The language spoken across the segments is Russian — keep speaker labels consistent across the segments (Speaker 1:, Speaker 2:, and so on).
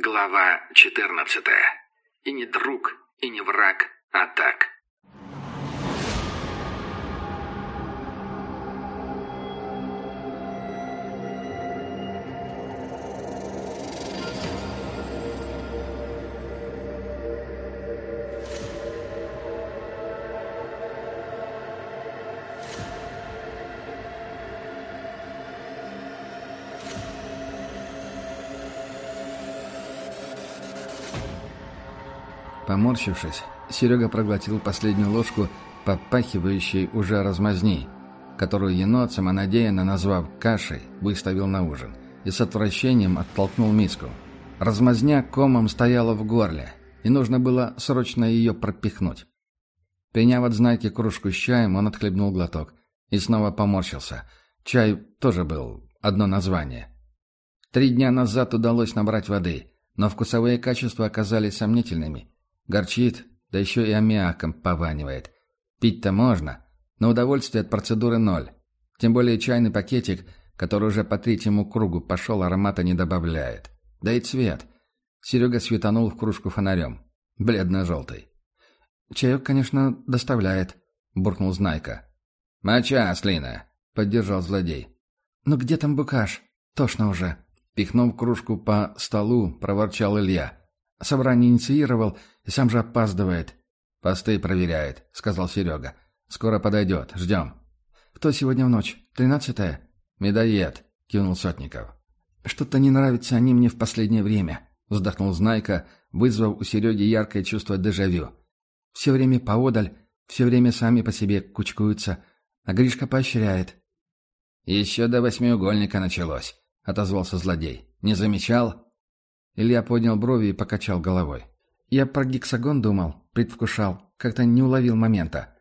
Speaker 1: Глава 14. И не друг, и не враг, а так.
Speaker 2: Поморщившись, Серега проглотил последнюю ложку попахивающей уже размазни, которую енот, самонадеянно назвав кашей, выставил на ужин, и с отвращением оттолкнул миску. Размазня комом стояла в горле, и нужно было срочно ее пропихнуть. Приняв от знайки кружку с чаем, он отхлебнул глоток и снова поморщился. Чай тоже был одно название. Три дня назад удалось набрать воды, но вкусовые качества оказались сомнительными – Горчит, да еще и аммиаком пованивает. Пить-то можно, но удовольствие от процедуры ноль. Тем более чайный пакетик, который уже по третьему кругу пошел, аромата не добавляет. Да и цвет. Серега светанул в кружку фонарем. Бледно-желтый. «Чаек, конечно, доставляет», — буркнул Знайка.
Speaker 3: «Моча, Слина», — поддержал злодей.
Speaker 2: «Ну где там букаш? Тошно уже». Пихнув кружку по столу, проворчал Илья. Собрание инициировал и сам же опаздывает.
Speaker 3: «Посты проверяет», — сказал Серега. «Скоро подойдет. Ждем».
Speaker 2: «Кто сегодня в ночь? Тринадцатая?»
Speaker 3: «Медоед», — кивнул Сотников.
Speaker 2: «Что-то не нравятся они мне в последнее время», — вздохнул Знайка, вызвав у Сереги яркое чувство дежавю. «Все время поодаль, все время сами по себе кучкуются, а Гришка поощряет».
Speaker 3: «Еще до восьмиугольника началось», — отозвался злодей. «Не замечал?»
Speaker 2: Илья поднял брови и покачал головой. «Я про гексагон думал, предвкушал, как-то не уловил момента».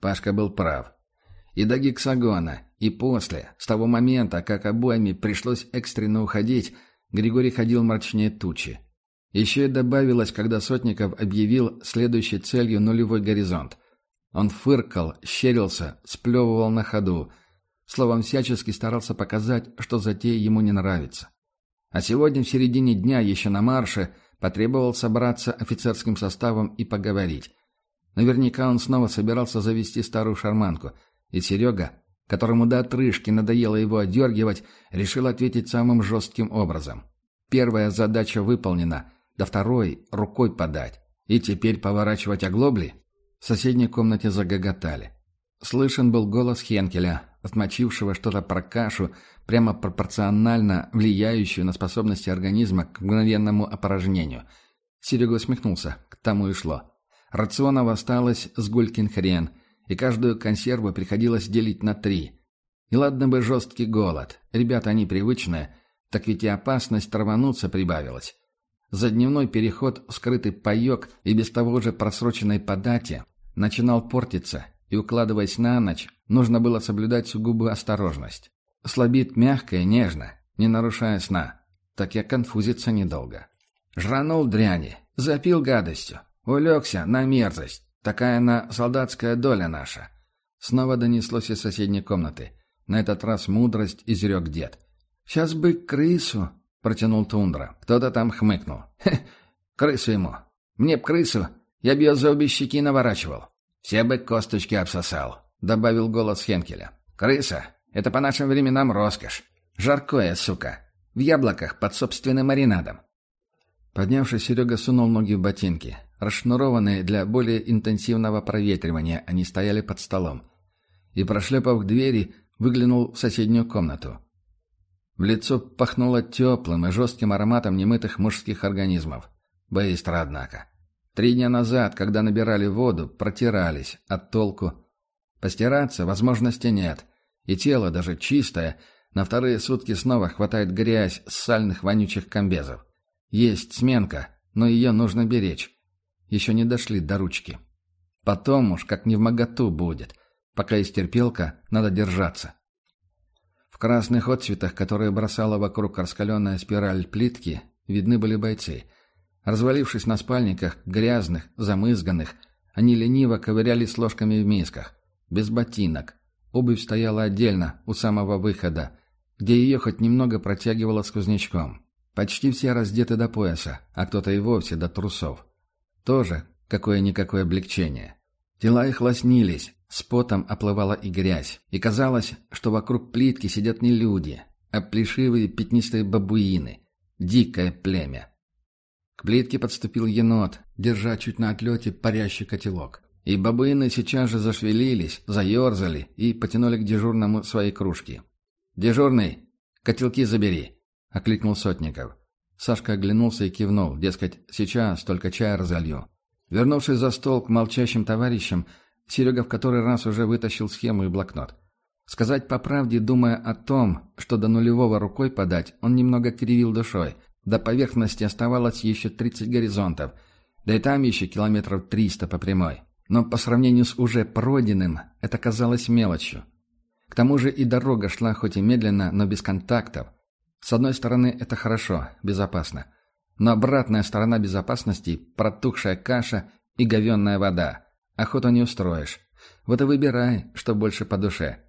Speaker 3: Пашка был прав. И до гексагона, и после, с того момента, как обоими пришлось экстренно уходить, Григорий ходил мрачнее тучи. Еще и добавилось, когда Сотников объявил следующей целью нулевой горизонт. Он фыркал, щерился, сплевывал на ходу. Словом, всячески старался показать, что затея ему не нравится. А сегодня в середине дня, еще на марше, потребовал собраться офицерским составом и поговорить. Наверняка он снова собирался завести старую шарманку, и Серега, которому до отрыжки надоело его одергивать, решил ответить самым жестким образом. Первая задача выполнена, до второй — рукой подать. И теперь поворачивать оглобли? В соседней комнате загоготали. Слышен был голос Хенкеля, отмочившего что-то про кашу, прямо пропорционально влияющую на способности организма к мгновенному опорожнению. Серега усмехнулся. К тому и шло. Рационов осталось с гулькин хрен, и каждую консерву приходилось делить на три. И ладно бы жесткий голод. Ребята, они привычные, так ведь и опасность травануться прибавилась. За дневной переход скрытый паек и без того же просроченной по дате начинал портиться, и, укладываясь на ночь, нужно было соблюдать сугубую осторожность. Слабит мягко и нежно, не нарушая сна. Так я конфузиться недолго. Жранул дряни, запил гадостью, улегся на мерзость. Такая на солдатская доля наша. Снова донеслось из соседней комнаты. На этот раз мудрость изрек дед. «Сейчас бы крысу!» — протянул Тундра. Кто-то там хмыкнул. «Хе, крысу ему! Мне б крысу! Я б ее за обе щеки наворачивал!» «Все бы косточки обсосал», — добавил голос Хенкеля. «Крыса! Это по нашим временам роскошь. Жаркое, сука. В яблоках под собственным маринадом.
Speaker 2: Поднявшись, Серега сунул ноги в ботинки. Расшнурованные для более интенсивного проветривания, они стояли под столом. И, прошлепав к двери, выглянул в соседнюю комнату. В лицо пахнуло теплым и жестким ароматом немытых мужских организмов. Быстро, однако. Три дня назад, когда набирали воду, протирались, от толку. Постираться возможности нет — и тело, даже чистое, на вторые сутки снова хватает грязь с сальных вонючих комбезов. Есть сменка, но ее нужно беречь. Еще не дошли до ручки. Потом уж как не в моготу будет. Пока есть терпелка, надо держаться. В красных отцветах, которые бросала вокруг раскаленная спираль плитки, видны были бойцы. Развалившись на спальниках, грязных, замызганных, они лениво ковырялись ложками в мисках. Без ботинок, Обувь стояла отдельно, у самого выхода, где ее хоть немного протягивало сквознячком. Почти все раздеты до пояса, а кто-то и вовсе до трусов. Тоже какое-никакое облегчение. Тела их лоснились, с потом оплывала и грязь, и казалось, что вокруг плитки сидят не люди, а плешивые пятнистые бабуины. Дикое племя. К плитке подступил енот, держа чуть на отлете парящий котелок. И бабуины сейчас же зашевелились, заерзали и потянули к дежурному свои кружки. «Дежурный, котелки забери!» — окликнул Сотников. Сашка оглянулся и кивнул, дескать, сейчас только чай разолью. Вернувшись за стол к молчащим товарищам, Серега в который раз уже вытащил схему и блокнот. Сказать по правде, думая о том, что до нулевого рукой подать, он немного кривил душой. До поверхности оставалось еще 30 горизонтов, да и там еще километров 300 по прямой. Но по сравнению с уже пройденным, это казалось мелочью. К тому же и дорога шла хоть и медленно, но без контактов. С одной стороны, это хорошо, безопасно. Но обратная сторона безопасности – протухшая каша и говенная вода. Охоту не устроишь. Вот и выбирай, что больше по душе.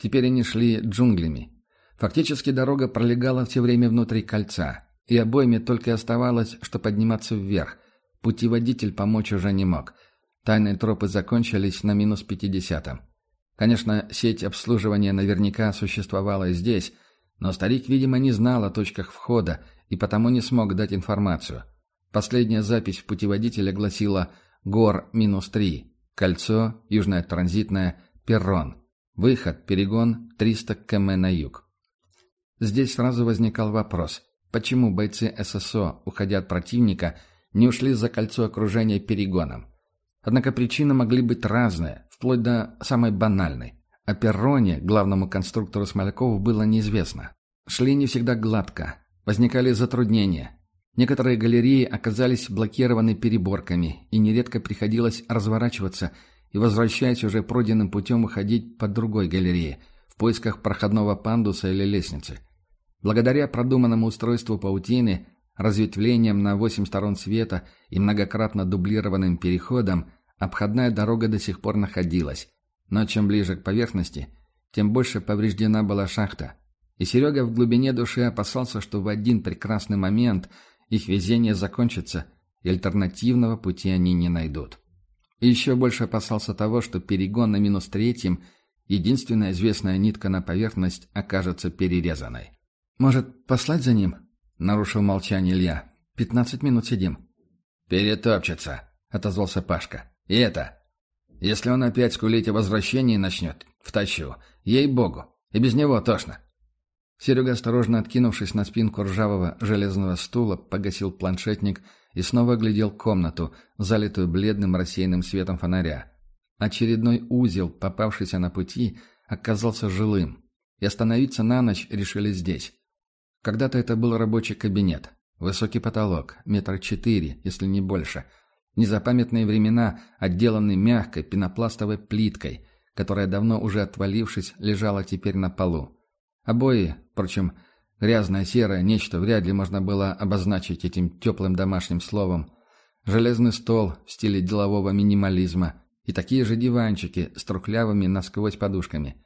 Speaker 2: Теперь они шли джунглями. Фактически дорога пролегала все время внутри кольца, и обоими только оставалось, что подниматься вверх. Путеводитель помочь уже не мог. Тайные тропы закончились на минус пятидесятом. Конечно, сеть обслуживания наверняка существовала и здесь, но старик, видимо, не знал о точках входа и потому не смог дать информацию. Последняя запись в путеводителе гласила «Гор минус три», «Кольцо», «Южная транзитная», «Перрон». Выход, перегон 300 км на юг. Здесь сразу возникал вопрос, почему бойцы ССО, уходя от противника, не ушли за кольцо окружения перегоном? Однако причины могли быть разные, вплоть до самой банальной. О перроне главному конструктору Смолякову было неизвестно. Шли не всегда гладко, возникали затруднения. Некоторые галереи оказались блокированы переборками, и нередко приходилось разворачиваться – и, возвращаясь уже пройденным путем, уходить по другой галерее, в поисках проходного пандуса или лестницы. Благодаря продуманному устройству паутины, разветвлениям на восемь сторон света и многократно дублированным переходам, обходная дорога до сих пор находилась. Но чем ближе к поверхности, тем больше повреждена была шахта. И Серега в глубине души опасался, что в один прекрасный момент их везение закончится, и альтернативного пути они не найдут. И еще больше опасался того, что перегон на минус третьем, единственная известная нитка на поверхность, окажется перерезанной. «Может, послать за ним?» — нарушил молчание Илья. «Пятнадцать минут сидим».
Speaker 3: «Перетопчется», — отозвался Пашка. «И это. Если он опять скулить о возвращении начнет, втащу. Ей-богу. И без него тошно».
Speaker 2: Серега, осторожно откинувшись на спинку ржавого железного стула, погасил планшетник и снова глядел комнату, залитую бледным рассеянным светом фонаря. Очередной узел, попавшийся на пути, оказался жилым, и остановиться на ночь решили здесь. Когда-то это был рабочий кабинет, высокий потолок, метр четыре, если не больше. Незапамятные времена, отделанный мягкой пенопластовой плиткой, которая, давно уже отвалившись, лежала теперь на полу. Обои, впрочем, Грязное, серое, нечто вряд ли можно было обозначить этим теплым домашним словом. Железный стол в стиле делового минимализма и такие же диванчики с трухлявыми насквозь подушками.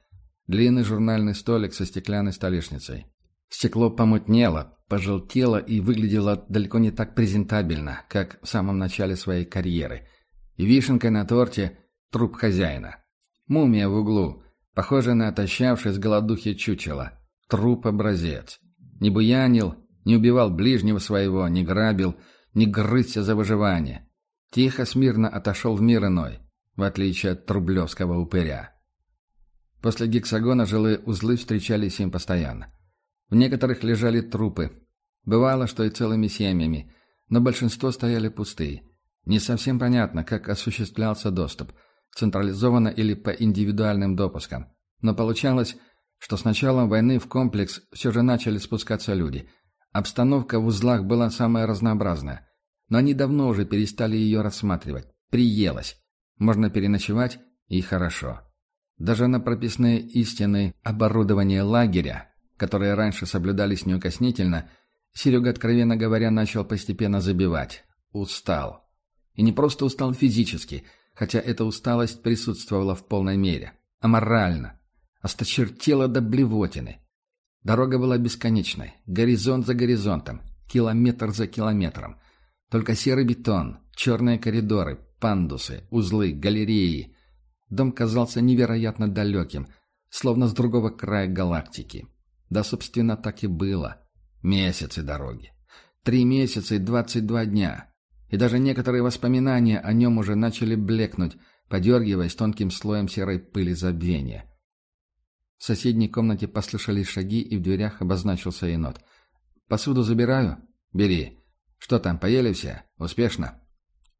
Speaker 2: Длинный журнальный столик со стеклянной столешницей. Стекло помутнело, пожелтело и выглядело далеко не так презентабельно, как в самом начале своей карьеры. И вишенкой на торте – труп хозяина. Мумия в углу, похожая на отощавшее с голодухи чучело. Труп-образец. Не буянил, не убивал ближнего своего, не грабил, не грызся за выживание. Тихо, смирно отошел в мир иной, в отличие от трублевского упыря. После гексагона жилые узлы встречались им постоянно. В некоторых лежали трупы. Бывало, что и целыми семьями, но большинство стояли пустые. Не совсем понятно, как осуществлялся доступ, централизованно или по индивидуальным допускам. Но получалось, что с началом войны в комплекс все же начали спускаться люди. Обстановка в узлах была самая разнообразная. Но они давно уже перестали ее рассматривать. Приелось. Можно переночевать, и хорошо. Даже на прописные истины оборудования лагеря, которые раньше соблюдались неукоснительно, Серега, откровенно говоря, начал постепенно забивать. Устал. И не просто устал физически, хотя эта усталость присутствовала в полной мере, а морально – осточертела до блевотины. Дорога была бесконечной, горизонт за горизонтом, километр за километром. Только серый бетон, черные коридоры, пандусы, узлы, галереи. Дом казался невероятно далеким, словно с другого края галактики. Да, собственно, так и было. Месяцы дороги. Три месяца и двадцать два дня. И даже некоторые воспоминания о нем уже начали блекнуть, подергиваясь тонким слоем серой пыли забвения. В соседней комнате послышались шаги, и в дверях обозначился енот. «Посуду забираю?» «Бери. Что там, поели все? Успешно?»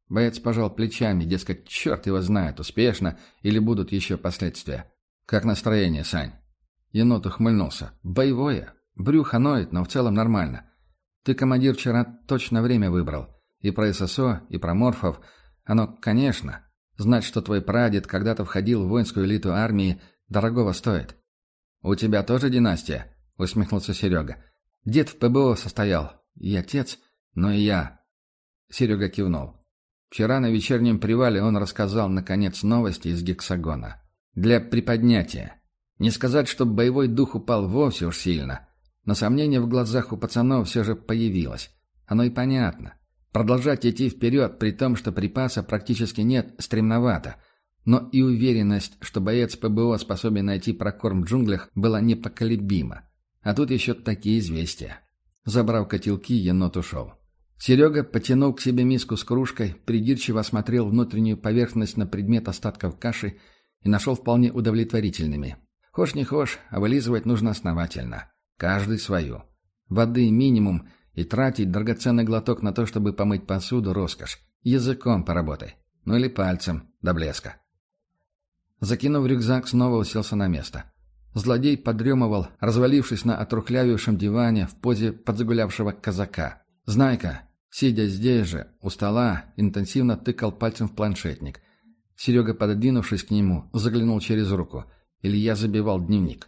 Speaker 2: Боец пожал плечами, дескать, черт его знает, успешно или будут еще последствия. «Как настроение, Сань?» Енот ухмыльнулся. «Боевое. Брюхо ноет, но в целом нормально. Ты, командир, вчера точно время выбрал. И про ССО, и про морфов. Оно, конечно. Знать, что твой прадед когда-то входил в воинскую элиту армии, дорогого стоит. «У тебя тоже династия?» — усмехнулся Серега. «Дед в ПБО состоял. И отец, но и я». Серега кивнул. Вчера на вечернем привале он рассказал, наконец, новости из гексагона. Для приподнятия. Не сказать, что боевой дух упал вовсе уж сильно. Но сомнение в глазах у пацанов все же появилось. Оно и понятно. Продолжать идти вперед, при том, что припаса практически нет, стремновато — но и уверенность, что боец ПБО способен найти прокорм в джунглях, была непоколебима. А тут еще такие известия. Забрав котелки, енот ушел. Серега потянул к себе миску с кружкой, придирчиво осмотрел внутреннюю поверхность на предмет остатков каши и нашел вполне удовлетворительными. Хошь не хошь, а вылизывать нужно основательно. Каждый свою. Воды минимум, и тратить драгоценный глоток на то, чтобы помыть посуду – роскошь. Языком поработай. Ну или пальцем, до блеска. Закинув рюкзак, снова уселся на место. Злодей подремывал, развалившись на отрухлявившем диване в позе подзагулявшего казака. Знайка, сидя здесь же, у стола, интенсивно тыкал пальцем в планшетник. Серега, пододвинувшись к нему, заглянул через руку. Илья забивал дневник.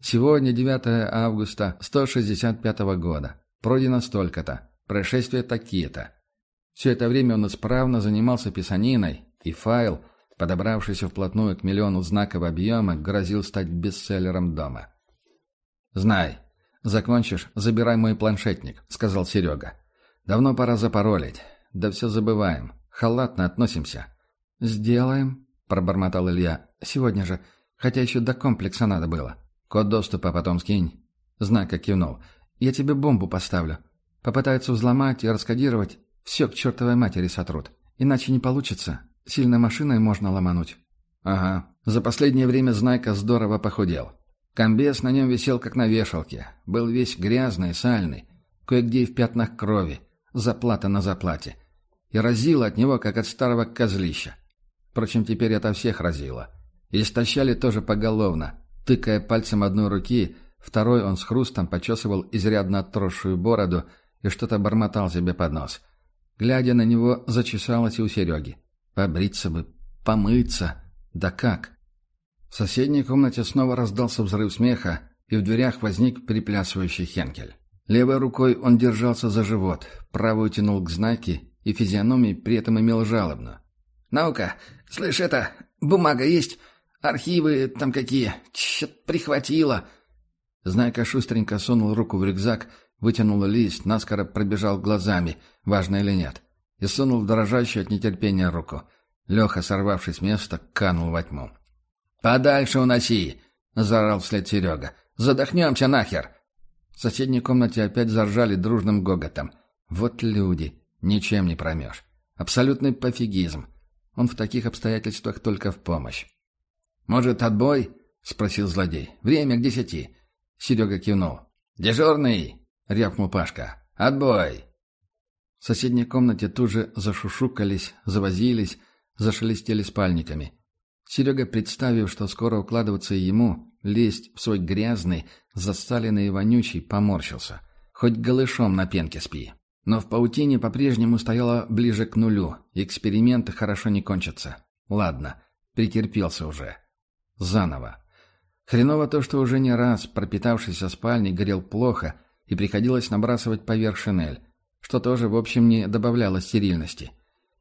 Speaker 2: Сегодня 9 августа 165 года. Пройдено столько-то. Происшествия такие-то. Все это время он исправно занимался писаниной, и файл – подобравшийся вплотную к миллиону знаков объема, грозил стать бестселлером дома. «Знай, закончишь, забирай мой планшетник», — сказал Серега. «Давно пора запаролить. Да все забываем. Халатно относимся». «Сделаем», — пробормотал Илья. «Сегодня же. Хотя еще до комплекса надо было». «Код доступа потом скинь». Знака кивнул. «Я тебе бомбу поставлю. Попытаются взломать и раскодировать. Все к чертовой матери сотрут. Иначе не получится. Сильной машиной можно ломануть. Ага. За последнее время Знайка здорово похудел. Комбез на нем висел как на вешалке. Был весь грязный, сальный. Кое-где и в пятнах крови. Заплата на заплате. И разило от него, как от старого козлища. Впрочем, теперь это всех разило. И истощали тоже поголовно. Тыкая пальцем одной руки, второй он с хрустом почесывал изрядно отросшую бороду и что-то бормотал себе под нос. Глядя на него, зачесалось и у Сереги. Побриться бы, помыться. Да как? В соседней комнате снова раздался взрыв смеха, и в дверях возник приплясывающий Хенкель. Левой рукой он держался за живот, правую тянул к знаке, и физиономии при этом имел жалобно. «Наука, слышь, это, бумага есть? Архивы там какие? Чё-то прихватило!» Знайка шустренько сунул руку в рюкзак, вытянул лист, наскоро пробежал глазами, важно или нет и сунул в дрожащую от нетерпения руку. Леха, сорвавшись с места, канул во тьму. «Подальше уноси!» — заорал вслед Серега. «Задохнемся нахер!» В соседней комнате опять заржали дружным гоготом. «Вот люди! Ничем не промешь. Абсолютный пофигизм. Он в таких обстоятельствах только в помощь». «Может, отбой?» — спросил злодей. «Время к десяти». Серега кивнул. «Дежурный!» — рявкнул Пашка. «Отбой!» В соседней комнате тут же зашушукались, завозились, зашелестели спальниками. Серега, представив, что скоро укладываться ему, лезть в свой грязный, засаленный и вонючий, поморщился. Хоть голышом на пенке спи. Но в паутине по-прежнему стояло ближе к нулю, эксперименты хорошо не кончатся. Ладно, претерпелся уже. Заново. Хреново то, что уже не раз пропитавшийся спальник горел плохо, и приходилось набрасывать поверх шинель что тоже, в общем, не добавляло стерильности.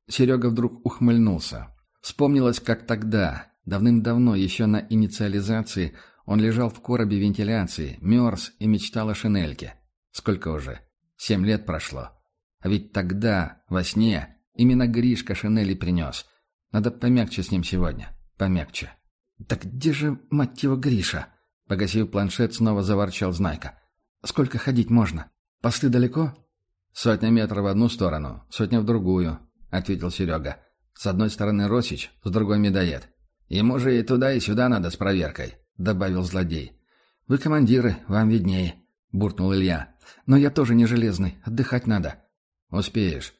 Speaker 2: Серега вдруг ухмыльнулся. Вспомнилось, как тогда, давным-давно, еще на инициализации, Он лежал в коробе вентиляции, мерз и мечтал о шинельке. Сколько уже? Семь лет прошло. А ведь тогда, во сне, именно Гришка шинели принес. Надо помягче с ним сегодня. Помягче. «Так где же, мать его, Гриша?» Погасив планшет, снова заворчал Знайка. «Сколько ходить можно? Посты далеко?» «Сотня метров в одну сторону, сотня в другую», — ответил Серега. «С одной стороны Росич, с другой медоед. Ему же и туда, и сюда надо с проверкой», — добавил злодей. «Вы командиры, вам виднее», — буркнул Илья. «Но я тоже не железный, отдыхать надо». «Успеешь».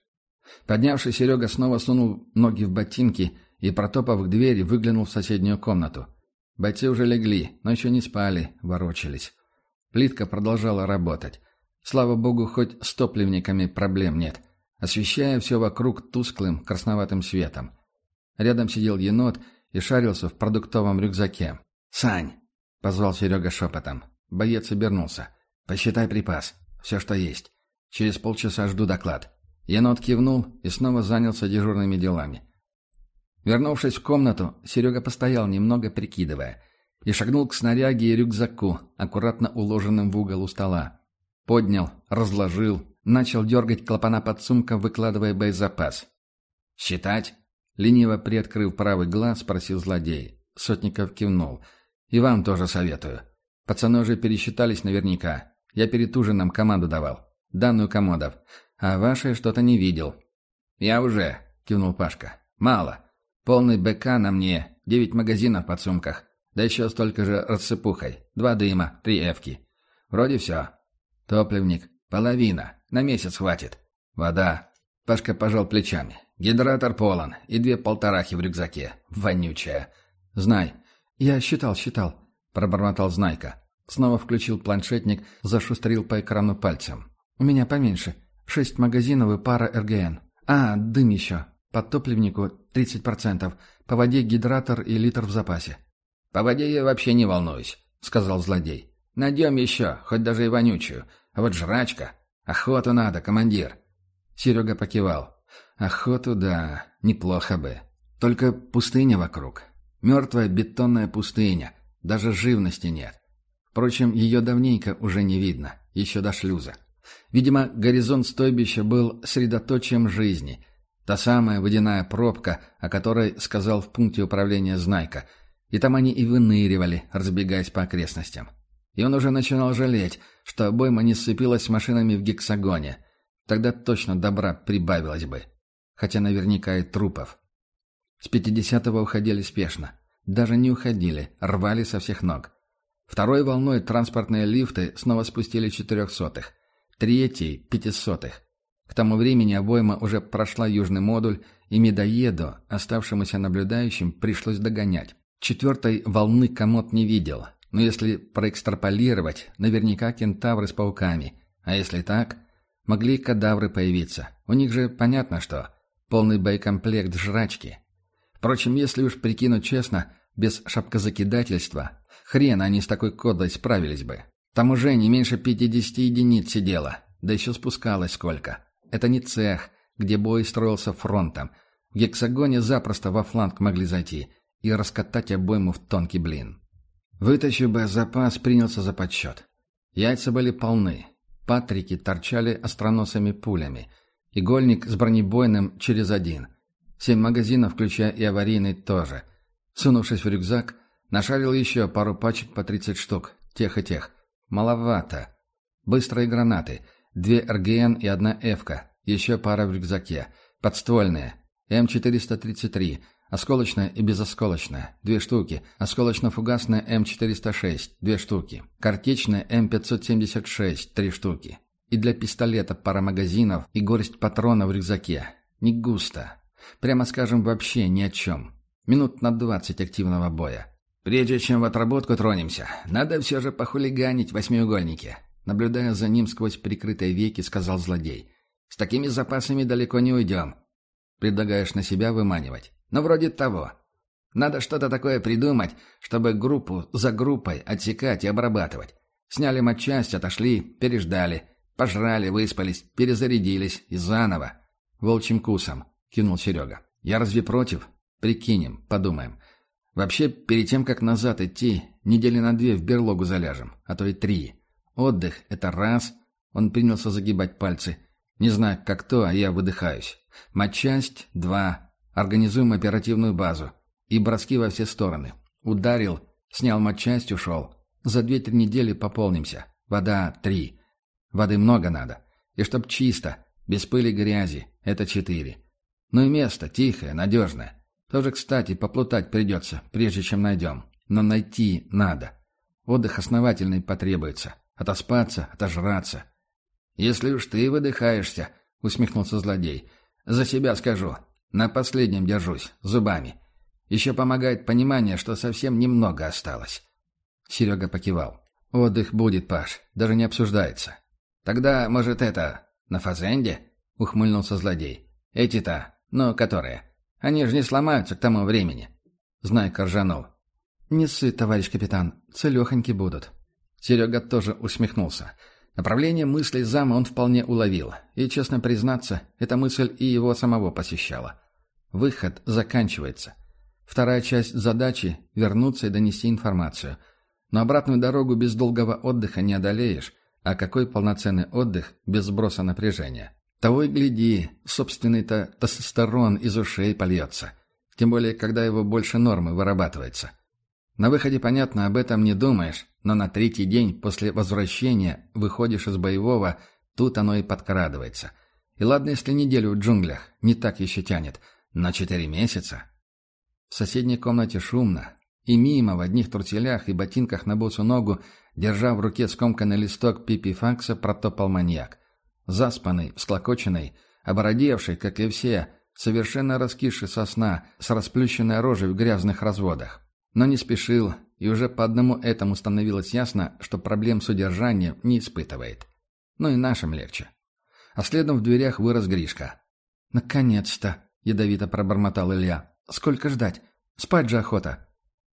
Speaker 2: Поднявший Серега снова сунул ноги в ботинки и, протопав к двери, выглянул в соседнюю комнату. Бойцы уже легли, но еще не спали, ворочались. Плитка продолжала работать. Слава богу, хоть с топливниками проблем нет, освещая все вокруг тусклым красноватым светом. Рядом сидел енот и шарился в продуктовом рюкзаке. «Сань!» — позвал Серега шепотом. Боец обернулся. «Посчитай припас. Все, что есть. Через полчаса жду доклад». Енот кивнул и снова занялся дежурными делами. Вернувшись в комнату, Серега постоял немного, прикидывая, и шагнул к снаряге и рюкзаку, аккуратно уложенным в угол у стола. Поднял, разложил, начал дергать клапана под сумком, выкладывая боезапас. «Считать?» Лениво приоткрыв правый глаз, спросил злодей. Сотников кивнул. «И вам тоже советую. Пацаны уже пересчитались наверняка. Я перед ужином команду давал. Данную комодов. А вашей что-то не видел». «Я уже», — кивнул Пашка. «Мало. Полный БК на мне, девять магазинов под сумках, да еще столько же рассыпухой, два дыма, три эвки. Вроде все. Топливник, половина, на месяц хватит. Вода. Пашка пожал плечами. Гидратор полон и две полторахи в рюкзаке. Вонючая. Знай. Я считал, считал, пробормотал Знайка. Снова включил планшетник, зашустрил по экрану пальцем. У меня поменьше. Шесть магазинов и пара РГН. А, дым еще. По топливнику 30%, по воде гидратор и литр в запасе.
Speaker 1: «По воде я вообще не волнуюсь», — сказал злодей. «Найдем еще, хоть даже и вонючую. А вот жрачка. Охоту надо, командир».
Speaker 2: Серега покивал. «Охоту, да, неплохо бы. Только пустыня вокруг. Мертвая бетонная пустыня. Даже живности нет. Впрочем, ее давненько уже не видно, еще до шлюза. Видимо, горизонт стойбища был средоточием жизни — Та самая водяная пробка, о которой сказал в пункте управления Знайка. И там они и выныривали, разбегаясь по окрестностям. И он уже начинал жалеть, что обойма не сцепилась с машинами в гексагоне. Тогда точно добра прибавилось бы. Хотя наверняка и трупов. С 50-го уходили спешно. Даже не уходили, рвали со всех ног. Второй волной транспортные лифты снова спустили четырехсотых. Третий — пятисотых. К тому времени обойма уже прошла южный модуль, и медоеду, оставшемуся наблюдающим, пришлось догонять. Четвертой волны комод не видел, но если проэкстраполировать, наверняка кентавры с пауками. А если так, могли кадавры появиться. У них же понятно что. Полный боекомплект жрачки. Впрочем, если уж прикинуть честно, без шапкозакидательства, хрен они с такой кодлой справились бы. Там уже не меньше 50 единиц сидело, да еще спускалось сколько. Это не цех, где бой строился фронтом. В гексагоне запросто во фланг могли зайти и раскатать обойму в тонкий блин. Вытащив запас, принялся за подсчет. Яйца были полны. Патрики торчали остроносыми пулями. Игольник с бронебойным через один. Семь магазинов, включая и аварийный, тоже. Сунувшись в рюкзак, нашарил еще пару пачек по 30 штук. Тех и тех. Маловато. Быстрые гранаты — Две РГН и одна Эвка. Еще пара в рюкзаке. Подствольные. М433. Осколочная и безосколочная. Две штуки. Осколочно-фугасная М406. Две штуки. Картечная М576. Три штуки. И для пистолета пара магазинов и горсть патронов в рюкзаке. Не густо. Прямо скажем, вообще ни о чем. Минут на двадцать активного боя. Прежде чем в отработку тронемся, надо все же похулиганить восьмиугольники. Наблюдая за ним сквозь прикрытые веки, сказал злодей. «С такими запасами далеко не уйдем. Предлагаешь на себя выманивать? Ну, вроде того. Надо что-то такое придумать, чтобы группу за группой отсекать и обрабатывать. Сняли матчасть, отошли, переждали, пожрали, выспались, перезарядились и заново. Волчьим кусом», — кинул Серега. «Я разве против? Прикинем, подумаем. Вообще, перед тем, как назад идти,
Speaker 3: недели на две в берлогу заляжем, а то и три. Отдых — это раз. Он принялся загибать пальцы. Не знаю, как то, а я выдыхаюсь. Матчасть — два. Организуем оперативную базу. И броски во все стороны. Ударил, снял матчасть, ушел. За две-три недели пополнимся. Вода — три. Воды много надо. И чтоб чисто, без пыли грязи. Это четыре. Ну и место тихое, надежное. Тоже, кстати, поплутать придется, прежде чем найдем. Но найти надо. Отдых основательный потребуется. Отоспаться, отожраться. «Если уж ты выдыхаешься», — усмехнулся злодей, — «за себя скажу. На последнем держусь, зубами. Еще помогает понимание, что совсем немного осталось». Серега покивал. «Отдых будет, Паш, даже не обсуждается». «Тогда, может, это... на фазенде?» — ухмыльнулся злодей. «Эти-то, ну, которые. Они же не сломаются к тому времени». Знайка ржанул.
Speaker 2: «Не ссы, товарищ капитан, целехоньки будут».
Speaker 3: Серега тоже усмехнулся. Направление мыслей зама он вполне уловил. И, честно признаться, эта мысль и его самого посещала. Выход заканчивается. Вторая часть задачи — вернуться и донести информацию. Но обратную дорогу без долгого отдыха не одолеешь, а какой полноценный отдых без сброса напряжения? Того и гляди, собственный-то тестостерон из ушей польется. Тем более, когда его больше нормы вырабатывается. На выходе, понятно, об этом не думаешь, но на третий день после возвращения выходишь из боевого, тут оно и подкрадывается. И ладно, если неделю в джунглях, не так еще тянет, но четыре месяца. В соседней комнате шумно, и мимо в одних труселях и ботинках на босу ногу, держа в руке скомканный листок пипифакса, протопал маньяк. Заспанный, всклокоченный, обородевший, как и все, совершенно раскисший со сна, с расплющенной рожей в грязных разводах. Но не спешил, и уже по одному этому становилось ясно, что проблем с удержанием не испытывает. Ну и нашим легче. А следом в дверях вырос Гришка.
Speaker 2: «Наконец-то!» — ядовито пробормотал Илья. «Сколько ждать? Спать же охота!»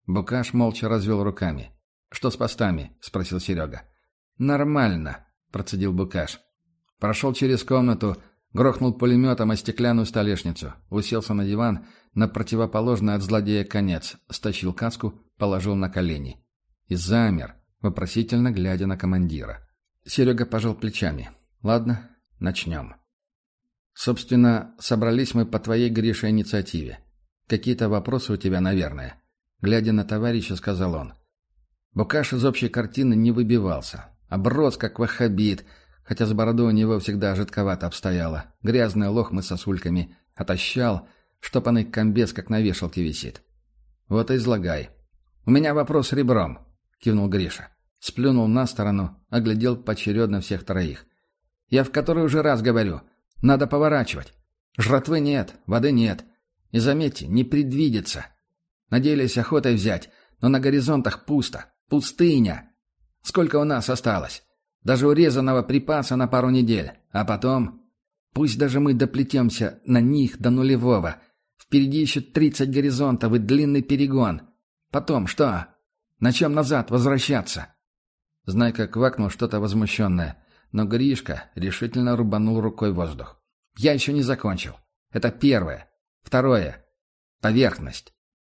Speaker 3: Букаш молча развел руками. «Что с постами?» — спросил Серега.
Speaker 2: «Нормально», — процедил Букаш.
Speaker 3: Прошел через комнату, грохнул пулеметом о стеклянную столешницу, уселся на диван, на противоположный от злодея конец, стащил каску, положил на колени. И замер, вопросительно глядя на командира. Серега пожал плечами. «Ладно, начнем». «Собственно, собрались мы по твоей, Гриша, инициативе. Какие-то вопросы у тебя, наверное». Глядя на товарища, сказал он. Букаш из общей картины не выбивался. Оброс, как ваххабит, хотя с бородой у него всегда жидковато обстояло. Грязные лохмы сосульками. Отощал, штопанный комбез, как на вешалке висит. «Вот и излагай». «У меня вопрос ребром», — кивнул Гриша. Сплюнул на сторону, оглядел поочередно всех троих. «Я в который уже раз говорю. Надо поворачивать. Жратвы нет, воды нет. И заметьте, не предвидится. Надеялись охотой взять, но на горизонтах пусто. Пустыня. Сколько у нас осталось? Даже урезанного припаса на пару недель. А потом... Пусть даже мы доплетемся на них до нулевого. Впереди еще тридцать горизонтов и длинный перегон. Потом что? На чем назад возвращаться?» Знайка квакнул что-то возмущенное, но Гришка решительно рубанул рукой воздух. «Я еще не закончил. Это первое. Второе. Поверхность.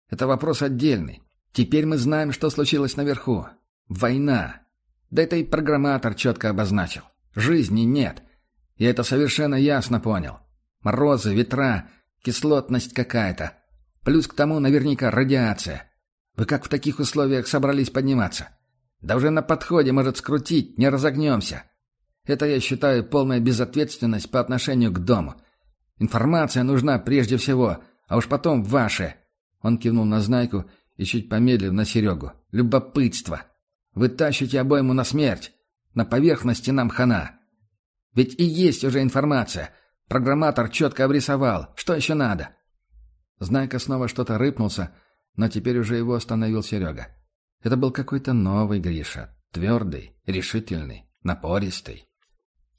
Speaker 3: Это вопрос отдельный. Теперь мы знаем, что случилось наверху. Война. Да это и программатор четко обозначил. Жизни нет. Я это совершенно ясно понял. Морозы, ветра, кислотность какая-то. Плюс к тому наверняка радиация. Вы как в таких условиях собрались подниматься? Да уже на подходе может скрутить, не разогнемся. Это, я считаю, полная безответственность по отношению к дому. Информация нужна прежде всего, а уж потом ваши. Он кивнул на Знайку и чуть помедлив на Серегу. Любопытство. Вы тащите обойму на смерть. На поверхности нам хана. Ведь и есть уже информация. Программатор четко обрисовал. Что еще надо?» Знайка снова что-то рыпнулся, но теперь уже его остановил Серега. Это был какой-то новый Гриша. Твердый, решительный, напористый.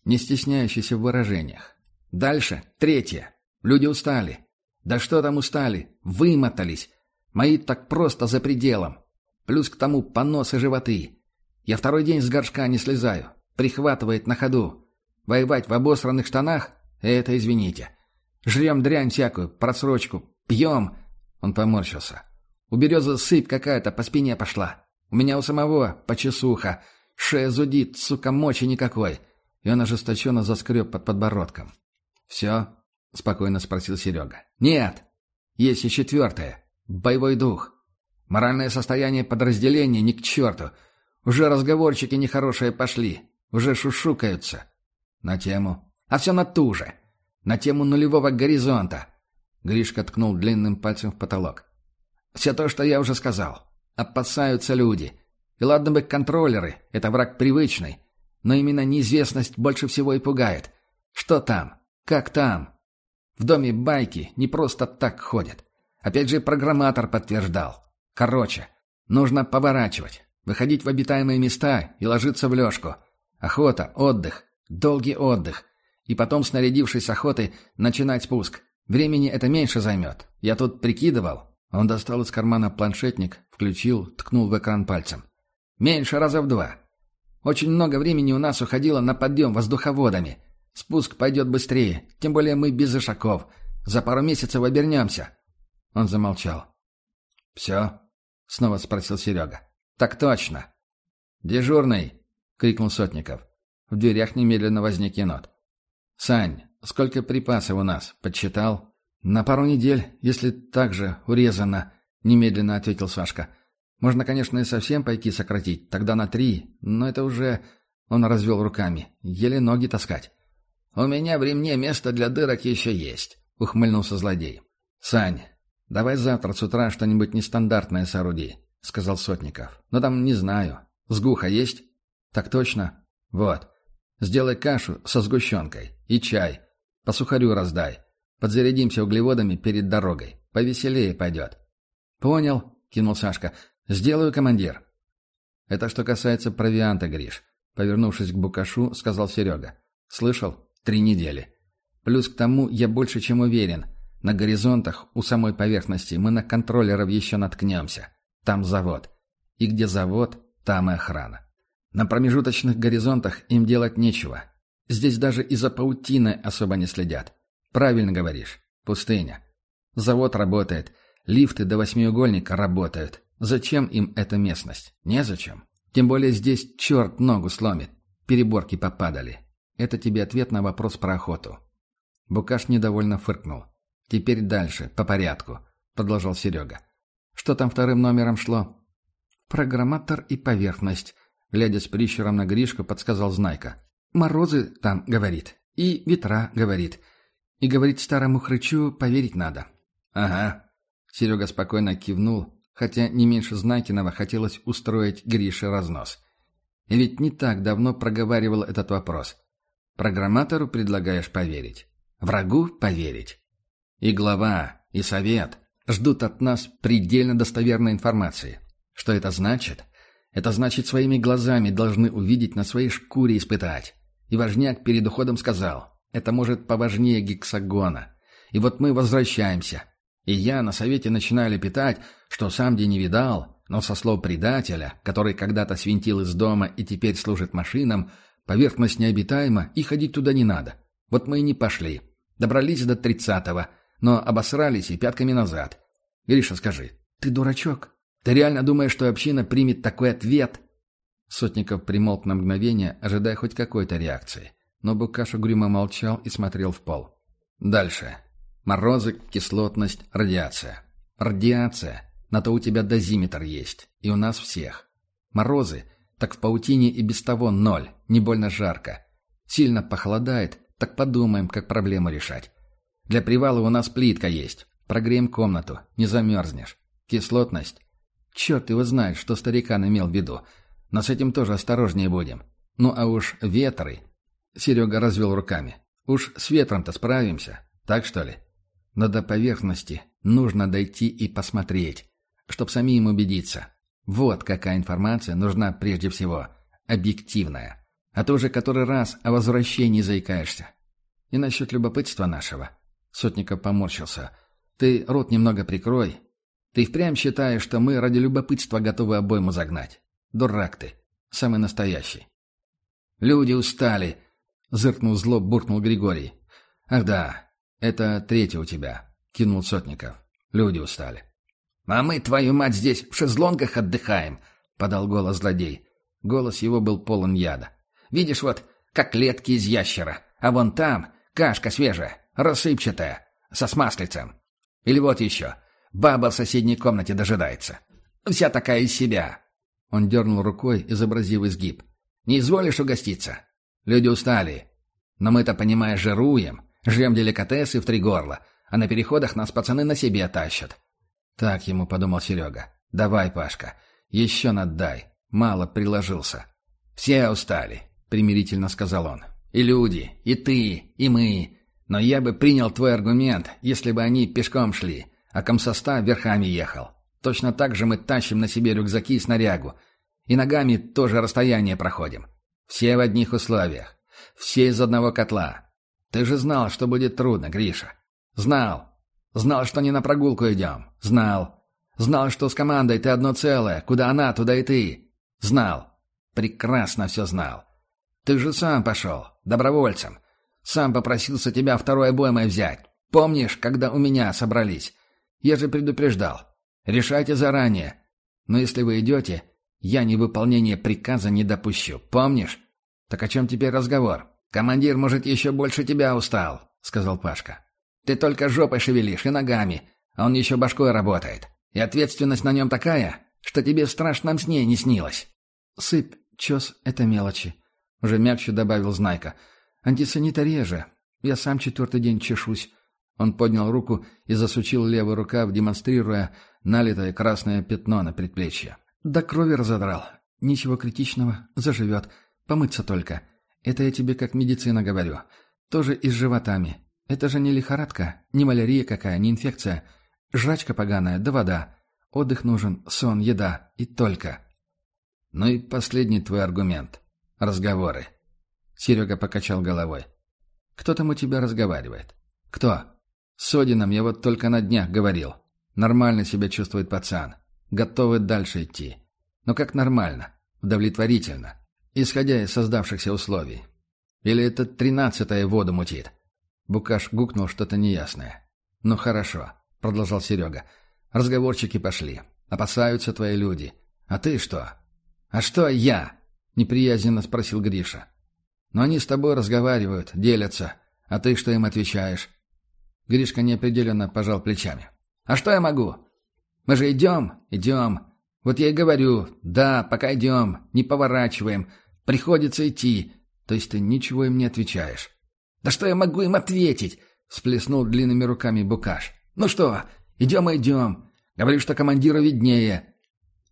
Speaker 3: Не стесняющийся в выражениях. Дальше, третье. Люди устали. Да что там устали? Вымотались. Мои так просто за пределом. Плюс к тому понос и животы. Я второй день с горшка не слезаю. Прихватывает на ходу. Воевать в обосранных штанах — это извините. Жрем дрянь всякую, просрочку. Пьем. Он поморщился. У березы сыпь какая-то по спине пошла. У меня у самого почесуха. Шея зудит, сука, мочи никакой. И он ожесточенно заскреб под подбородком. «Все?» — спокойно спросил Серега. «Нет. Есть и четвертое. Боевой дух. Моральное состояние подразделения ни к черту. Уже разговорчики нехорошие пошли. Уже шушукаются. На тему. А все на ту же. На тему нулевого горизонта. Гришка ткнул длинным пальцем в потолок. Все то, что я уже сказал. Опасаются люди. И ладно бы контроллеры, это враг привычный. Но именно неизвестность больше всего и пугает. Что там? Как там? В доме байки не просто так ходят. Опять же, программатор подтверждал. Короче, нужно поворачивать, выходить в обитаемые места и ложиться в лёжку. Охота, отдых, долгий отдых. И потом, снарядившись с охоты, начинать спуск. Времени это меньше займет. Я тут прикидывал. Он достал из кармана планшетник, включил, ткнул в экран пальцем. Меньше раза в два. Очень много времени у нас уходило на подъем воздуховодами. Спуск пойдет быстрее, тем более мы без ишаков. За пару месяцев обернемся. Он замолчал. «Все?» — снова спросил Серега. «Так точно». «Дежурный!» — крикнул Сотников. В дверях немедленно возник енот. «Сань, сколько припасов у нас? Подсчитал?» «На пару недель, если так же урезано», — немедленно ответил Сашка. «Можно, конечно, и совсем пойти сократить, тогда на три, но это уже...» Он развел руками. «Еле ноги таскать». «У меня в ремне место для дырок еще есть», — ухмыльнулся злодей. «Сань, давай завтра с утра что-нибудь нестандартное сооруди», — сказал Сотников. «Но там не знаю. Сгуха есть?» «Так точно?» «Вот. Сделай кашу со сгущенкой. И чай. По сухарю раздай. Подзарядимся углеводами перед дорогой. Повеселее пойдет». «Понял», — кинул Сашка. «Сделаю, командир». «Это что касается провианта, Гриш», — повернувшись к Букашу, сказал Серега. «Слышал? Три недели. Плюс к тому, я больше чем уверен. На горизонтах, у самой поверхности, мы на контроллеров еще наткнемся. Там завод. И где завод, там и охрана. На промежуточных горизонтах им делать нечего. Здесь даже из-за паутины особо не следят. Правильно говоришь. Пустыня. Завод работает. Лифты до восьмиугольника работают. Зачем им эта местность? Незачем. Тем более здесь черт ногу сломит. Переборки попадали. Это тебе ответ на вопрос про охоту. Букаш недовольно фыркнул. «Теперь дальше, по порядку», — продолжал Серега. «Что там вторым номером шло?» «Программатор и поверхность», Глядя с прищуром на Гришку, подсказал Знайка. «Морозы там, — говорит, — и ветра, — говорит. И, говорит, старому хрычу поверить надо». «Ага». Серега спокойно кивнул, хотя не меньше Знайкиного хотелось устроить Грише разнос. И ведь не так давно проговаривал этот вопрос. Программатору предлагаешь поверить. Врагу поверить. И глава, и совет ждут от нас предельно достоверной информации. Что это значит? Это значит, своими глазами должны увидеть, на своей шкуре испытать. И важняк перед уходом сказал, это может поважнее гексагона. И вот мы возвращаемся. И я на совете начинаю лепетать, что сам где не видал, но со слов предателя, который когда-то свинтил из дома и теперь служит машинам, поверхность необитаема и ходить туда не надо. Вот мы и не пошли. Добрались до тридцатого, но обосрались и пятками назад. Гриша, скажи, ты дурачок? Ты реально думаешь, что община примет такой ответ?» Сотников примолк на мгновение, ожидая хоть какой-то реакции. Но Букаш угрюмо молчал и смотрел в пол. «Дальше. Морозы, кислотность, радиация. Радиация. На то у тебя дозиметр есть. И у нас всех. Морозы. Так в паутине и без того ноль. Не больно жарко. Сильно похолодает. Так подумаем, как проблему решать. Для привала у нас плитка есть. Прогреем комнату. Не замерзнешь. Кислотность. Черт его знает, что старикан имел в виду. Но с этим тоже осторожнее будем. Ну а уж ветры... Серега развел руками. Уж с ветром-то справимся. Так что ли? Но до поверхности нужно дойти и посмотреть, чтоб самим убедиться. Вот какая информация нужна прежде всего. Объективная. А то уже который раз о возвращении заикаешься. И насчет любопытства нашего. Сотников поморщился. Ты рот немного прикрой, ты впрямь считаешь, что мы ради любопытства готовы обойму загнать? Дурак ты. Самый настоящий. Люди устали. Зыркнул зло, буркнул Григорий. Ах да, это третий у тебя. Кинул Сотников. Люди устали. А мы, твою мать, здесь в шезлонгах отдыхаем.
Speaker 1: — подал голос злодей. Голос его был полон яда. «Видишь вот, как клетки из ящера, а вон там кашка свежая, рассыпчатая, со смаслицем. Или вот еще, баба в соседней комнате дожидается. Вся такая из себя». Он дернул рукой, изобразив изгиб. «Не изволишь угоститься? Люди устали. Но мы-то, понимаешь, жируем, жрем деликатесы в три горла, а на переходах нас пацаны на себе тащат». Так ему подумал Серега. «Давай, Пашка, еще надай. Мало приложился». «Все устали», — примирительно сказал он. «И люди, и ты, и мы. Но я бы принял твой аргумент, если бы они пешком шли, а комсостав верхами ехал. Точно так же мы тащим на себе рюкзаки и снарягу. И ногами тоже расстояние проходим. Все в одних условиях. Все из одного котла. Ты же знал, что будет трудно, Гриша. Знал. Знал, что не на прогулку идем. Знал. Знал, что с командой ты одно целое. Куда она, туда и ты. Знал. Прекрасно все знал. Ты же сам пошел. Добровольцем. Сам попросился тебя второй обоймой взять. Помнишь, когда у меня собрались? Я же предупреждал. Решайте заранее. Но если вы идете, я невыполнение приказа не допущу. Помнишь? Так о чем теперь разговор? Командир, может, еще больше тебя устал, сказал Пашка. Ты только жопой шевелишь и ногами, а он еще башкой работает. И ответственность на нем такая, что тебе в страшном сне не снилось.
Speaker 2: Сыпь, чес — это мелочи. Уже мягче добавил Знайка. Антисанитария же. Я сам четвертый день чешусь. Он поднял руку и засучил левый рукав, демонстрируя налитое красное пятно на предплечье. «До крови разодрал. Ничего критичного. Заживет. Помыться только. Это я тебе как медицина говорю. Тоже и с животами. Это же не лихорадка, не малярия какая, не инфекция. Жрачка поганая, да вода. Отдых нужен, сон, еда. И только».
Speaker 1: «Ну и последний твой аргумент. Разговоры». Серега покачал головой.
Speaker 2: «Кто там у тебя разговаривает?»
Speaker 1: «Кто?» «С Одином я вот только на днях говорил. Нормально себя чувствует пацан. Готовы дальше идти. Но как нормально? Удовлетворительно. Исходя из создавшихся условий. Или это тринадцатое воду мутит?» Букаш гукнул что-то неясное. «Ну хорошо», — продолжал Серега. «Разговорчики пошли. Опасаются твои люди. А ты что?» «А что я?» — неприязненно спросил Гриша. «Но они с тобой разговаривают, делятся. А ты что им отвечаешь?» Гришка неопределенно пожал плечами. «А что я могу? Мы же идем, идем. Вот я и говорю, да, пока идем, не поворачиваем. Приходится идти. То есть ты ничего им не отвечаешь». «Да что я могу им ответить?» — всплеснул длинными руками Букаш. «Ну что, идем и идем. Говорю, что командиру виднее».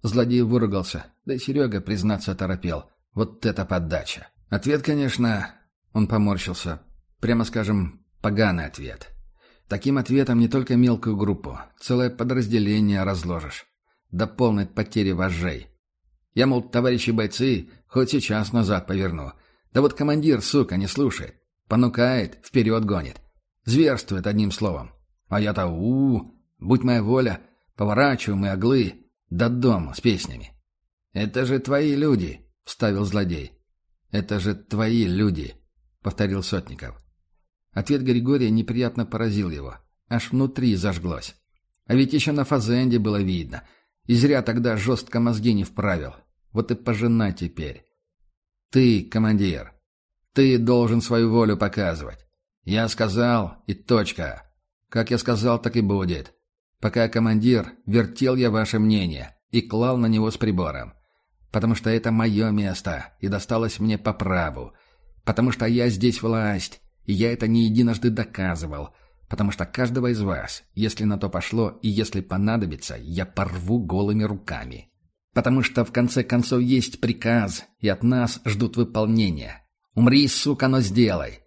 Speaker 1: Злодей выругался, да и Серега, признаться, торопел. Вот это поддача. Ответ, конечно, он поморщился. Прямо скажем, поганый ответ. Таким ответом не только мелкую группу, целое подразделение разложишь. До полной потери вожжей. Я, мол, товарищи бойцы, хоть сейчас назад поверну. Да вот командир, сука, не слушает. Понукает, вперед гонит. Зверствует одним словом. А я-то, у, -у, у будь моя воля, поворачиваем и оглы до дома с песнями. «Это же твои люди», — вставил злодей. «Это же твои люди», — повторил Сотников. Ответ Григория неприятно поразил его. Аж внутри зажглось. А ведь еще на фазенде было видно. И зря тогда жестко мозги не вправил. Вот и пожена теперь. Ты, командир, ты должен свою волю показывать. Я сказал, и точка. Как я сказал, так и будет. Пока командир, вертел я ваше мнение и клал на него с прибором. Потому что это мое место, и досталось мне по праву. Потому что я здесь власть, и я это не единожды доказывал, потому что каждого из вас, если на то пошло и если понадобится, я порву голыми руками. Потому что в конце концов есть приказ, и от нас ждут выполнения. Умри, сука, но сделай.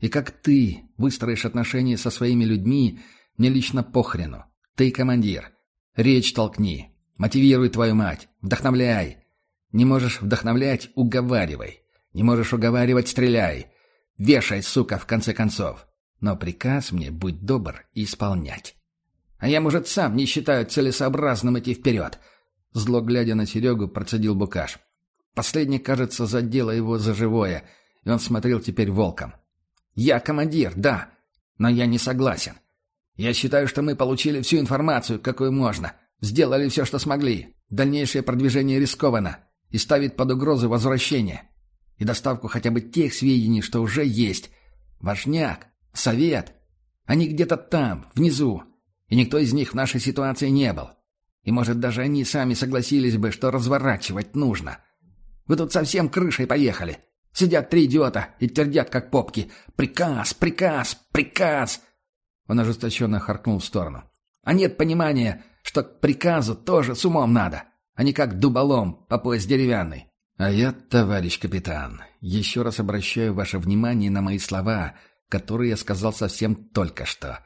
Speaker 1: И как ты выстроишь отношения со своими людьми, мне лично похрену. Ты командир. Речь толкни. Мотивируй твою мать. Вдохновляй. Не можешь вдохновлять — уговаривай. Не можешь уговаривать — стреляй. Вешай, сука, в конце концов. Но приказ мне, будь добр, исполнять. А я, может, сам не считаю целесообразным идти вперед. Зло глядя на Серегу, процедил Букаш. Последний, кажется, задело его за живое, и он смотрел теперь волком. «Я командир, да, но я не согласен. Я считаю, что мы получили всю информацию, какую можно.
Speaker 3: Сделали все, что смогли. Дальнейшее продвижение рискованно и ставит под угрозу возвращение. И доставку хотя бы тех сведений, что уже есть. Важняк, совет. Они где-то там, внизу. И никто из них в нашей ситуации не был. И, может, даже они сами согласились бы, что разворачивать нужно. Вы тут совсем крышей поехали. Сидят три идиота и твердят, как попки. «Приказ! Приказ! Приказ!» Он ожесточенно харкнул в сторону. «А нет понимания, что к приказу тоже с умом надо, а не как дуболом по пояс деревянный».
Speaker 1: «А я, товарищ капитан, еще раз обращаю ваше внимание на мои слова, которые я сказал совсем только что».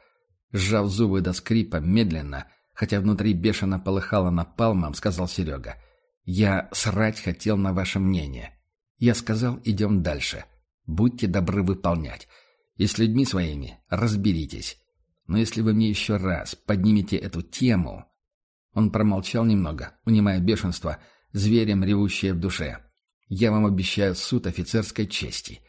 Speaker 1: Сжав зубы до скрипа медленно, хотя внутри бешено полыхало напалмом, сказал Серега. «Я срать хотел на ваше мнение. Я сказал, идем дальше. Будьте добры выполнять. И с людьми своими разберитесь. Но если вы мне еще раз поднимете эту тему...» Он промолчал немного, унимая бешенство, зверем ревущее в душе. «Я вам обещаю суд офицерской чести.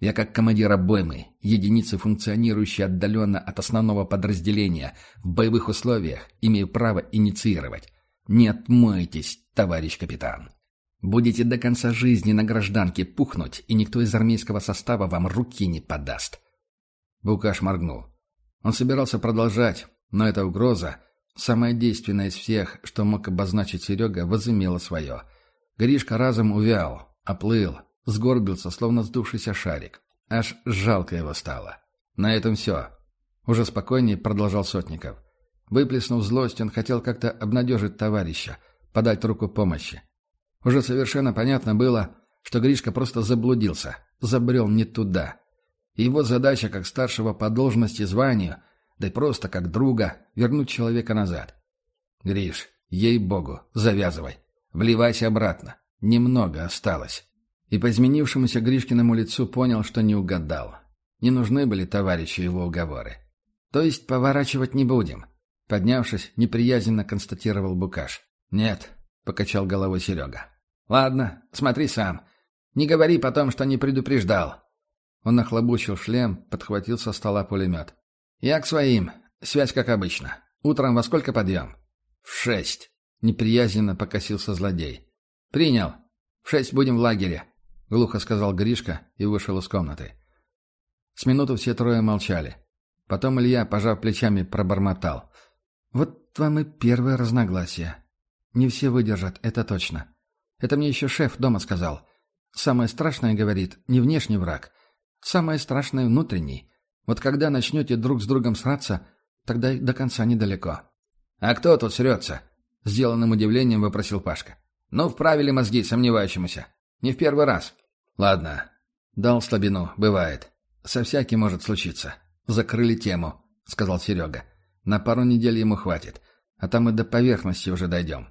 Speaker 1: Я как командир обоймы, единицы, функционирующие отдаленно от основного подразделения, в боевых условиях, имею право инициировать. Не отмойтесь, товарищ капитан». Будете до конца жизни на гражданке пухнуть, и никто из армейского состава вам руки не подаст. Букаш моргнул. Он собирался продолжать, но эта угроза, самая действенная из всех, что мог обозначить Серега, возымела свое. Гришка разом увял, оплыл, сгорбился, словно сдувшийся шарик. Аж жалко его стало. На этом все. Уже спокойнее продолжал Сотников. Выплеснув злость, он хотел как-то обнадежить товарища, подать руку помощи. Уже совершенно понятно было, что Гришка просто заблудился, забрел не туда. его задача, как старшего по должности званию, да и просто как друга, вернуть человека назад. «Гриш, ей-богу, завязывай. Вливайся обратно. Немного осталось». И по изменившемуся Гришкиному лицу понял, что не угадал. Не нужны были товарищу его уговоры. «То есть поворачивать не будем?» Поднявшись, неприязненно констатировал Букаш. «Нет, покачал головой Серега. «Ладно, смотри сам. Не говори потом, что не предупреждал». Он нахлобучил шлем, подхватил со стола пулемет. «Я к своим. Связь как обычно. Утром во сколько подъем?» «В шесть», — неприязненно покосился злодей. «Принял. В шесть будем в лагере», — глухо сказал Гришка и вышел из комнаты. С минуту все трое молчали. Потом Илья, пожав плечами, пробормотал. «Вот вам и первое разногласие. Не все выдержат, это точно. Это мне еще шеф дома сказал. Самое страшное, говорит, не внешний враг. Самое страшное внутренний. Вот когда начнете друг с другом сраться, тогда до конца недалеко. «А кто тут срется?» — сделанным удивлением вопросил Пашка. «Ну, вправили мозги сомневающемуся. Не в первый раз». «Ладно. Дал слабину, бывает. Со всяким может случиться. Закрыли тему», — сказал Серега. «На пару недель ему хватит, а там мы до поверхности уже дойдем».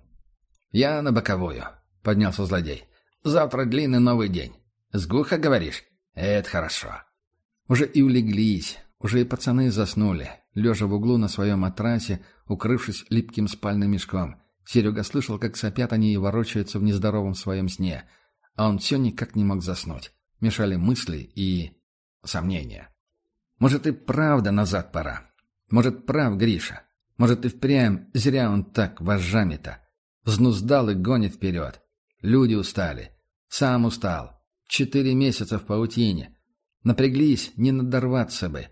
Speaker 1: «Я на боковую», — поднялся злодей. «Завтра длинный новый день. С глухо говоришь? Это хорошо». Уже и улеглись, уже и пацаны заснули, лежа в углу на своем матрасе, укрывшись липким спальным мешком. Серега слышал, как сопят они и ворочаются в нездоровом своем сне, а он все никак не мог заснуть. Мешали мысли и... сомнения. Может, и правда назад пора. Может, прав Гриша. Может, и впрямь зря он так вожжами-то. Взнуздал и гонит вперед. Люди устали. Сам устал. Четыре месяца в паутине. Напряглись, не надорваться бы.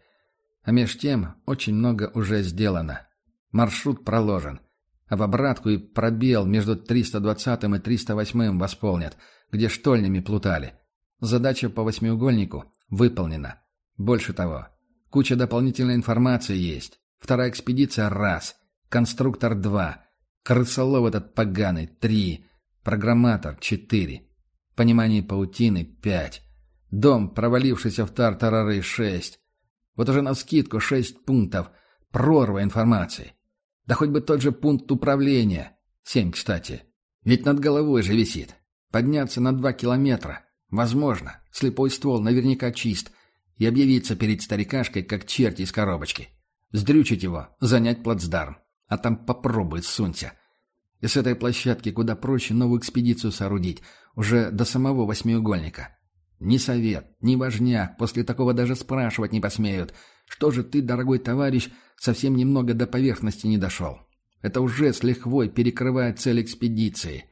Speaker 1: А меж тем очень много уже сделано. Маршрут проложен. А в обратку и пробел между 320 и 308 восполнят, где штольнями плутали. Задача по восьмиугольнику выполнена. Больше того, куча дополнительной информации есть. Вторая экспедиция – раз. Конструктор – два. Крысолов этот поганый — три. Программатор — четыре. Понимание паутины — пять. Дом, провалившийся в тартарары — шесть. Вот уже навскидку шесть пунктов. Прорва информации. Да хоть бы тот же пункт управления. Семь, кстати. Ведь над головой же висит. Подняться на два километра. Возможно. Слепой ствол наверняка чист. И объявиться перед старикашкой, как черти из коробочки. Сдрючить его, занять плацдарм. А там попробуй, сунься. И с этой площадки куда проще новую экспедицию соорудить, уже до самого восьмиугольника. Ни совет, ни важняк после такого даже спрашивать не посмеют. Что же ты, дорогой товарищ, совсем немного до поверхности не дошел? Это уже с лихвой перекрывает цель экспедиции.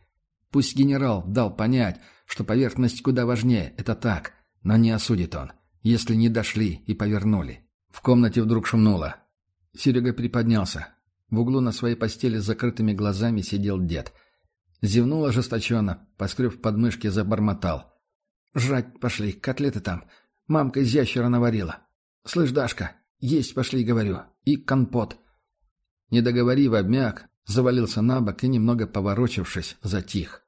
Speaker 1: Пусть генерал дал понять, что поверхность куда важнее, это так, но не осудит он, если не дошли и повернули. В комнате вдруг шумнуло. Серега приподнялся. В углу на своей постели с закрытыми глазами сидел дед. Зевнул ожесточенно, поскреб подмышки, забормотал. «Жрать пошли, котлеты там. Мамка из ящера наварила. Слышь, Дашка, есть пошли, говорю, и компот». Не договорив, обмяк, завалился на бок и, немного поворочившись, затих.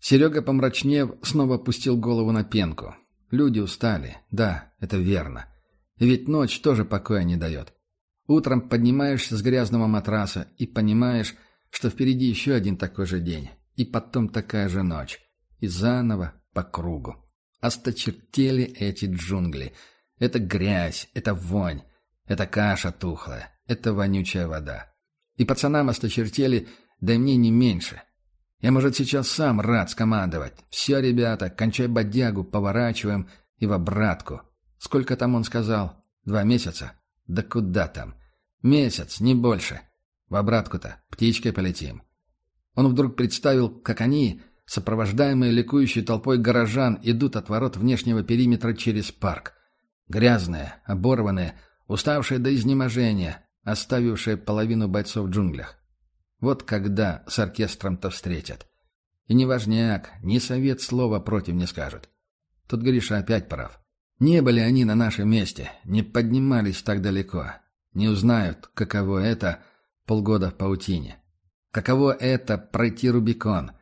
Speaker 1: Серега, помрачнев, снова опустил голову на пенку. Люди устали, да, это верно. Ведь ночь тоже покоя не дает. Утром поднимаешься с грязного матраса и понимаешь, что впереди еще один такой же день, и потом такая же ночь. И заново по кругу. Осточертели эти джунгли. Это грязь, это вонь, это каша тухлая, это вонючая вода. И пацанам осточертели, да и мне не меньше. Я, может, сейчас сам рад скомандовать. Все, ребята, кончай бодягу, поворачиваем и в обратку. Сколько там он сказал? Два месяца? Да куда там? Месяц, не больше. В обратку-то птичкой полетим. Он вдруг представил, как они, сопровождаемые ликующей толпой горожан, идут от ворот внешнего периметра через парк. Грязные, оборванные, уставшие до изнеможения, оставившие половину бойцов в джунглях. Вот когда с оркестром-то встретят. И ни важняк, ни совет слова против не скажут. Тут Гриша опять прав. Не были они на нашем месте, не поднимались так далеко. Не узнают, каково это полгода в паутине. Каково это пройти Рубикон,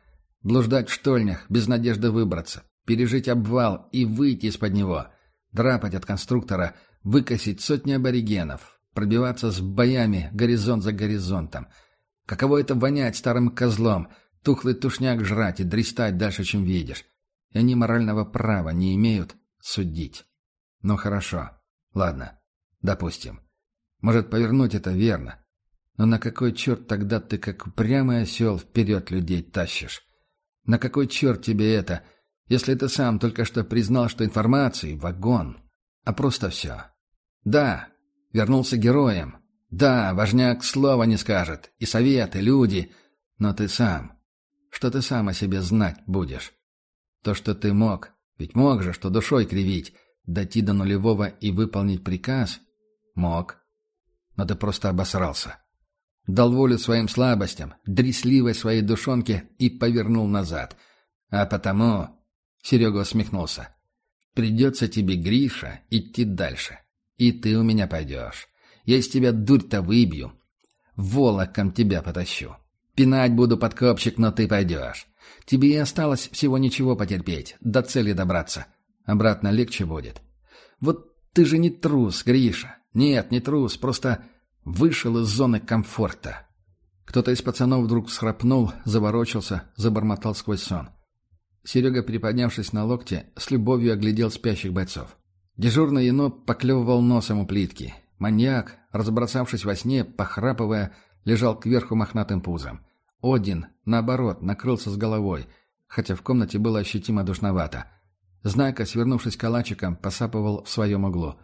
Speaker 1: блуждать в штольнях без надежды выбраться, пережить обвал и выйти из-под него, драпать от конструктора, выкосить сотни аборигенов, пробиваться с боями горизонт за горизонтом — Каково это вонять старым козлом, тухлый тушняк жрать и дристать дальше, чем видишь. И они морального права не имеют судить. Ну хорошо. Ладно. Допустим. Может, повернуть это верно. Но на какой черт тогда ты, как упрямый осел, вперед людей тащишь? На какой черт тебе это, если ты сам только что признал, что информации — вагон, а просто все? Да, вернулся героем, да, важняк слова не скажет, и советы, люди, но ты сам. Что ты сам о себе знать будешь? То, что ты мог, ведь мог же, что душой кривить, дойти до нулевого и выполнить приказ? Мог. Но ты просто обосрался. Дал волю своим слабостям, дресливой своей душонке и повернул назад. А потому... Серега усмехнулся. Придется тебе, Гриша, идти дальше. И ты у меня пойдешь. Я из тебя дурь-то выбью. Волоком тебя потащу. Пинать буду под копчик, но ты пойдешь. Тебе и осталось всего ничего потерпеть, до цели добраться. Обратно легче будет. Вот ты же не трус, Гриша. Нет, не трус, просто вышел из зоны комфорта. Кто-то из пацанов вдруг схрапнул, заворочился, забормотал сквозь сон. Серега, приподнявшись на локте, с любовью оглядел спящих бойцов. Дежурный енот поклевывал носом у плитки. Маньяк, разбросавшись во сне, похрапывая, лежал кверху мохнатым пузом. Один, наоборот, накрылся с головой, хотя в комнате было ощутимо душновато. Знайка, свернувшись калачиком, посапывал в своем углу.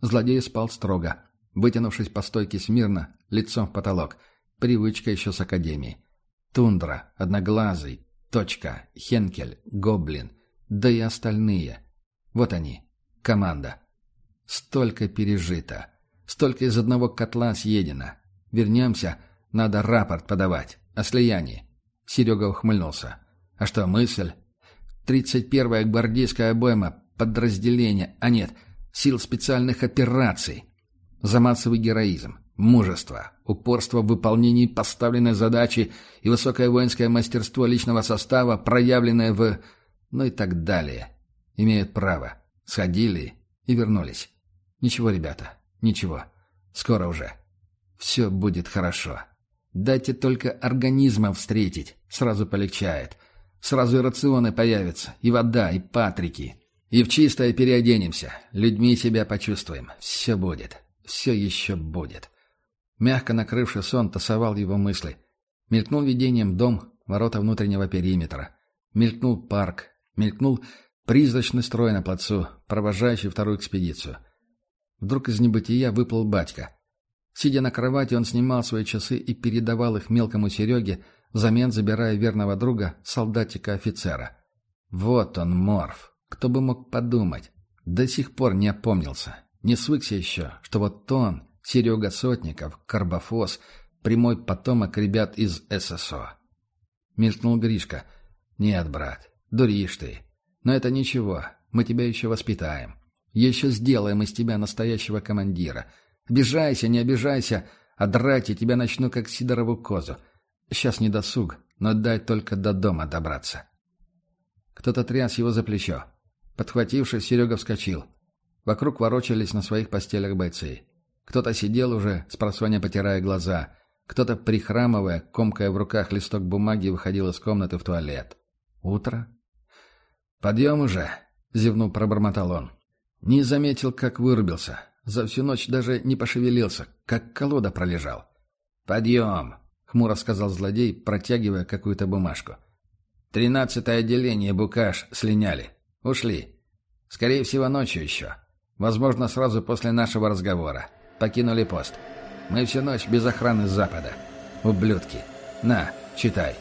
Speaker 1: Злодей спал строго, вытянувшись по стойке смирно, лицом в потолок. Привычка еще с академии. Тундра, Одноглазый, Точка, Хенкель, Гоблин, да и остальные. Вот они, команда. Столько пережито. Столько из одного котла съедено. Вернемся, надо рапорт подавать. О слиянии. Серега ухмыльнулся. А что, мысль? Тридцать первая гвардейская обойма, подразделение, а нет, сил специальных операций. За массовый героизм, мужество, упорство в выполнении поставленной задачи и высокое воинское мастерство личного состава, проявленное в... ну и так далее. Имеют право. Сходили и вернулись. Ничего, ребята, Ничего, скоро уже. Все будет хорошо. Дайте только организмов встретить, сразу полегчает. Сразу и рационы появятся, и вода, и патрики. И в чистое переоденемся, людьми себя почувствуем. Все будет, все еще будет. Мягко накрывший сон тасовал его мысли. Мелькнул видением дом, ворота внутреннего периметра. Мелькнул парк, мелькнул призрачный строй на плацу, провожающий вторую экспедицию. Вдруг из небытия выплыл батька.
Speaker 2: Сидя на кровати, он снимал свои часы и передавал их мелкому Сереге, взамен забирая верного друга, солдатика-офицера. Вот он, Морф. Кто бы мог подумать. До сих пор не опомнился. Не свыкся еще, что вот он, Серега Сотников, Карбофос, прямой потомок ребят из ССО. Мелькнул Гришка. «Нет, брат, дуришь ты. Но это ничего, мы тебя еще воспитаем. Еще сделаем из тебя настоящего командира. Обижайся, не обижайся, а драть я тебя начну, как Сидорову козу. Сейчас не досуг, но дай только до дома добраться. Кто-то тряс его за плечо. Подхватившись, Серега вскочил. Вокруг ворочались на своих постелях бойцы. Кто-то сидел уже, с потирая глаза. Кто-то, прихрамывая, комкая в руках листок бумаги, выходил из комнаты в туалет. Утро. «Подъем уже!» — зевнув, пробормотал он. Не заметил, как вырубился. За всю ночь даже не пошевелился, как колода пролежал. «Подъем!» — хмуро сказал злодей, протягивая какую-то бумажку. «Тринадцатое отделение Букаш слиняли. Ушли. Скорее всего, ночью еще. Возможно, сразу после нашего разговора. Покинули пост. Мы всю ночь без охраны с запада. Ублюдки. На, читай».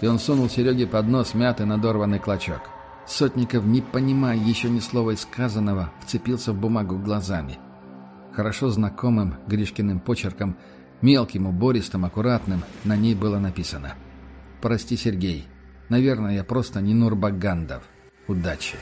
Speaker 2: И он сунул Сереге под нос мятый надорванный клочок. Сотников, не понимая еще ни слова из сказанного, вцепился в бумагу глазами — хорошо знакомым Гришкиным почерком, мелким, убористым, аккуратным, на ней было написано «Прости, Сергей. Наверное, я просто не Нурбагандов. Удачи».